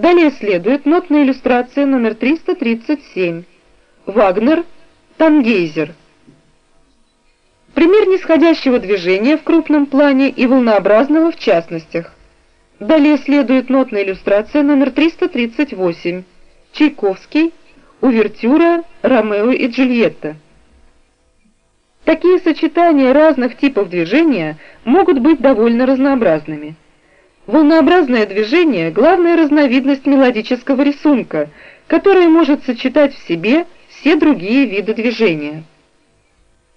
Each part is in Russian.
Далее следует нотная иллюстрация номер 337. Вагнер, Тангейзер. Пример нисходящего движения в крупном плане и волнообразного в частностях. Далее следует нотная иллюстрация номер 338. Чайковский, Увертюра «Ромео и Джульетта». Такие сочетания разных типов движения могут быть довольно разнообразными. Волнообразное движение – главная разновидность мелодического рисунка, которая может сочетать в себе все другие виды движения.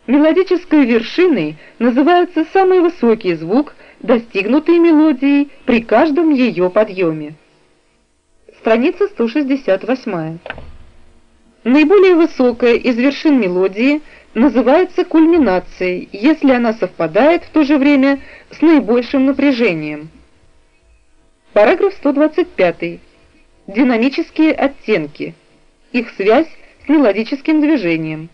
Мелодической вершиной называется самый высокий звук, достигнутый мелодией при каждом ее подъеме. Страница 168. Наиболее высокая из вершин мелодии называется кульминацией, если она совпадает в то же время с наибольшим напряжением. Параграф 125. Динамические оттенки. Их связь с мелодическим движением.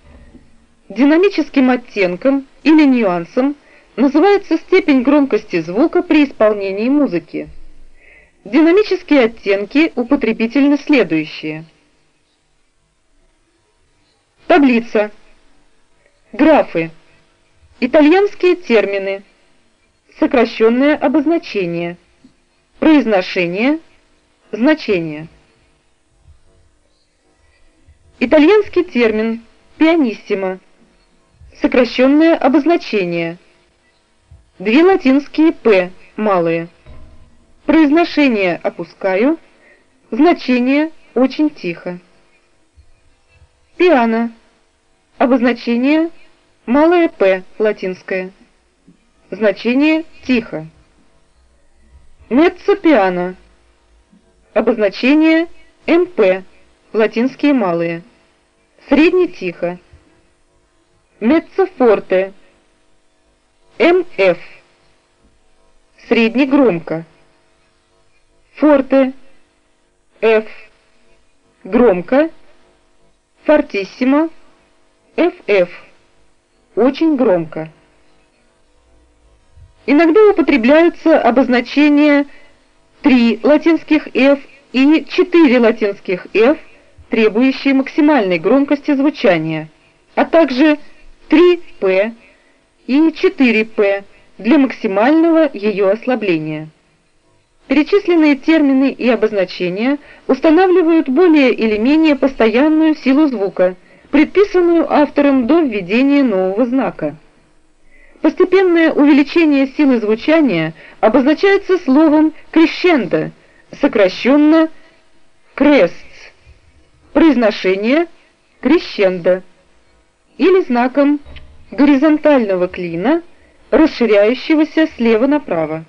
Динамическим оттенком или нюансом называется степень громкости звука при исполнении музыки. Динамические оттенки употребительно следующие. Таблица. Графы. Итальянские термины. Сокращенное обозначение. Произношение. Значение. Итальянский термин «пианиссимо». Сокращенное обозначение. Две латинские «п» малые. Произношение опускаю. Значение очень тихо. Пиано. Обозначение малое «п» латинское. Значение тихо. Меццо-пиано. Обозначение МП, латинские малые. Средне-тихо. Меццо-форте. МФ. Средне-громко. Форте. Ф. Громко. Фортиссимо. ФФ. Очень громко. Иногда употребляются обозначения 3 латинских F и 4 латинских F, требующие максимальной громкости звучания, а также 3P и 4P для максимального ее ослабления. Перечисленные термины и обозначения устанавливают более или менее постоянную силу звука, предписанную автором до введения нового знака. Постепенное увеличение силы звучания обозначается словом «крещендо», сокращенно «крест», произношение «крещендо» или знаком горизонтального клина, расширяющегося слева направо.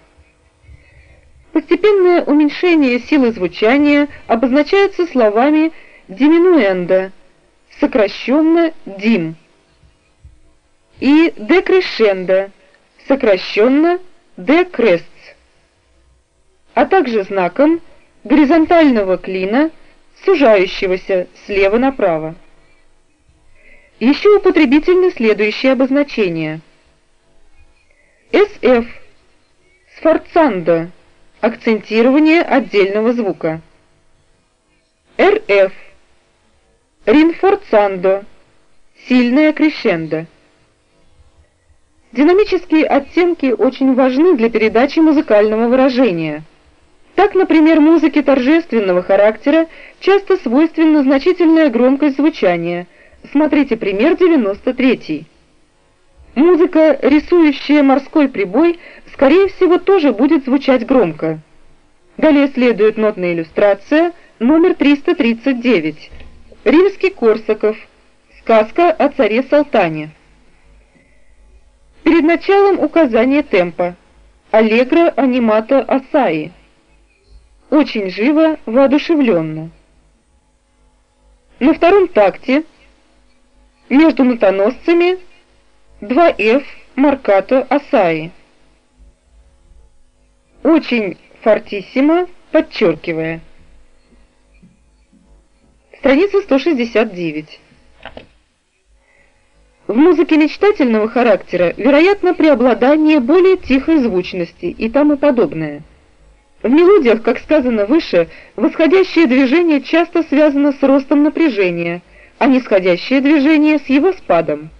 Постепенное уменьшение силы звучания обозначается словами «диминуэндо», сокращенно «дим» и декрешендо, сокращенно декрест, а также знаком горизонтального клина, сужающегося слева направо. Еще употребительны следующие обозначения. SF – сфорцандо, акцентирование отдельного звука. РФ – ринфорцандо, сильное крещендо. Динамические оттенки очень важны для передачи музыкального выражения. Так, например, музыке торжественного характера часто свойственна значительная громкость звучания. Смотрите пример 93. Музыка, рисующая морской прибой, скорее всего, тоже будет звучать громко. Далее следует нотная иллюстрация номер 339. Римский Корсаков. Сказка о царе Салтане. Перед началом указание темпа. Аллегро анимато асаи. Очень живо, воодушевленно. На втором такте между нотоносцами 2F маркато асаи. Очень фортиссимо, подчеркивая. Страница 169. В музыке мечтательного характера, вероятно, преобладание более тихой звучности и тому подобное. В мелодиях, как сказано выше, восходящее движение часто связано с ростом напряжения, а нисходящее движение с его спадом.